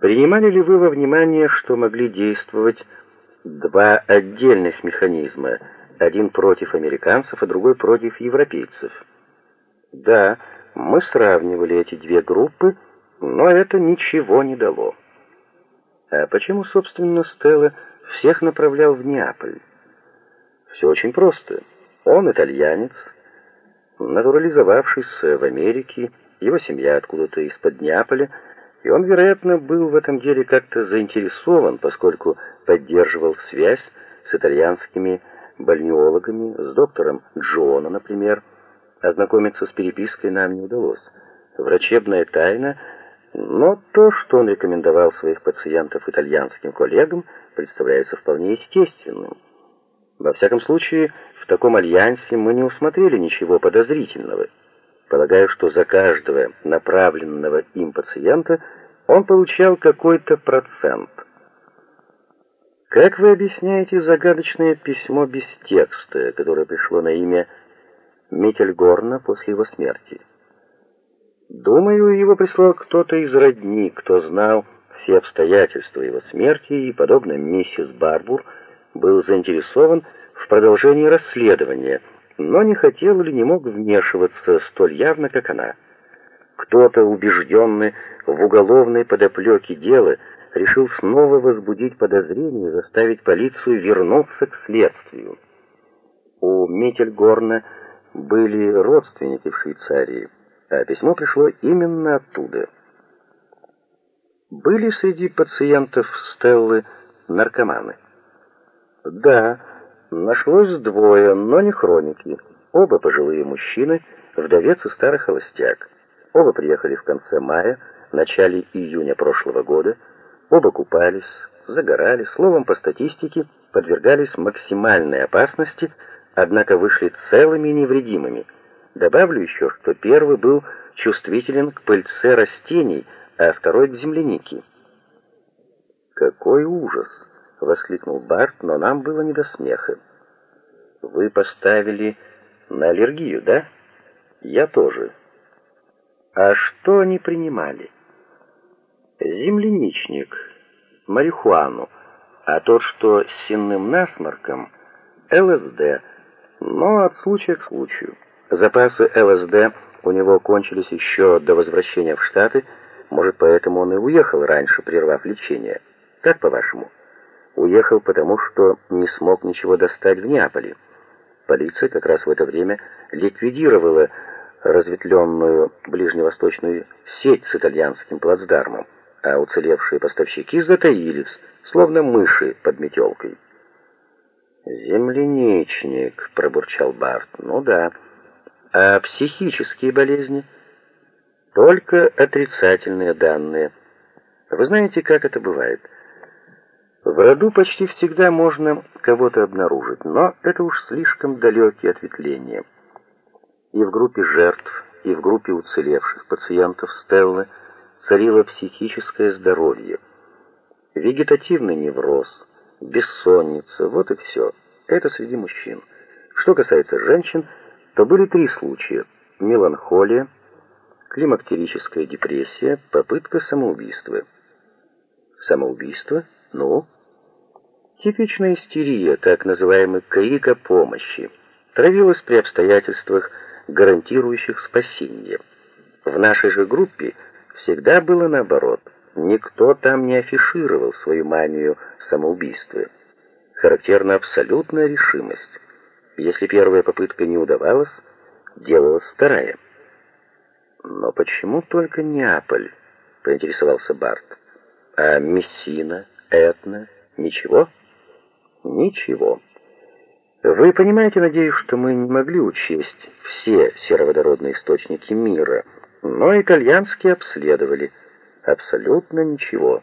Принимали ли вы во внимание, что могли действовать два отдельных механизма, один против американцев, а другой против европейцев? Да, мы сравнивали эти две группы, но это ничего не дало. А почему, собственно, Стелла всех направлял в Неаполь? Все очень просто. Он итальянец, натурализовавшийся в Америке, его семья откуда-то из-под Неаполя, и он, вероятно, был в этом деле как-то заинтересован, поскольку поддерживал связь с итальянскими больниологами, с доктором Джона, например. Ознакомиться с перепиской нам не удалось. Врачебная тайна, но то, что он рекомендовал своих пациентов итальянским коллегам, представляется вполне естественным. Во всяком случае, в таком альянсе мы не усмотрели ничего подозрительного. Полагаю, что за каждого направленного им пациента он получал какой-то процент. Как вы объясняете загадочное письмо без текста, которое пришло на имя Миттельгорна после его смерти? Думаю, его прислал кто-то из родни, кто знал все обстоятельства его смерти и, подобно миссис Барбур, был заинтересован в продолжении расследования, но не хотел или не мог вмешиваться столь явно, как она. Кто-то, убежденный в уголовной подоплеке дела, решил снова возбудить подозрение и заставить полицию вернуться к следствию. У Миттельгорна были родственники в Швейцарии, а письмо пришло именно оттуда. Были среди пациентов Стеллы наркоманы? Да, нашлось двое, но не хроники. Оба пожилые мужчины, вдовец и старый холостяк. Оба приехали в конце мая, начале июня прошлого года. Оба купались, загорали, словом, по статистике, подвергались максимальной опасности, однако вышли целыми и невредимыми. Добавлю еще, что первый был чувствителен к пыльце растений, а второй к землянике. Какой ужас! — воскликнул Барт, но нам было не до смеха. «Вы поставили на аллергию, да?» «Я тоже». «А что они принимали?» «Земляничник, марихуану, а тот, что с сенным насморком, ЛСД, но от случая к случаю. Запасы ЛСД у него кончились еще до возвращения в Штаты, может, поэтому он и уехал раньше, прервав лечение. Как по-вашему?» Уехал потому, что не смог ничего достать в Неаполе. Полиция как раз в это время ликвидировала разветвленную ближневосточную сеть с итальянским плацдармом, а уцелевшие поставщики затаились, словно мыши под метелкой. «Земляничник», — пробурчал Барт. «Ну да. А психические болезни?» «Только отрицательные данные. Вы знаете, как это бывает?» В роду почти всегда можно кого-то обнаружить, но это уж слишком далекие ответвления. И в группе жертв, и в группе уцелевших пациентов Стеллы царило психическое здоровье. Вегетативный невроз, бессонница, вот и все. Это среди мужчин. Что касается женщин, то были три случая: меланхолия, климактерическая депрессия, попытка самоубийства. Самоубийство? Ну, Типичная истерия, так называемый крик о помощи, травилась при обстоятельствах, гарантирующих спасение. В нашей же группе всегда было наоборот. Никто там не афишировал свою манию самоубийства. Характерна абсолютная решимость. Если первая попытка не удавалась, делалась вторая. Но почему только Неаполь? поинтересовался Барт. А Мессина, Этна, ничего? Ничего. Вы понимаете, надеюсь, что мы не могли учесть все сероводородные источники мира, но итальянские обследовали. Абсолютно ничего.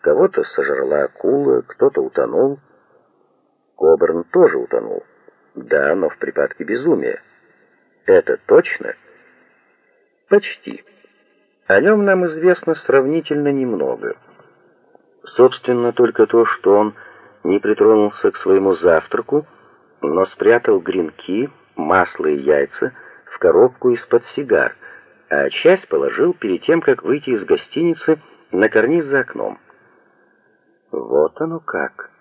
Кого-то сожрала акула, кто-то утонул. Коберн тоже утонул. Да, но в припадке безумия. Это точно? Почти. О нем нам известно сравнительно немного. Собственно, только то, что он не притронулся к своему завтраку, но спрятал гренки, масло и яйца в коробку из-под сигар, а часть положил перед тем, как выйти из гостиницы на карниз за окном. Вот оно как.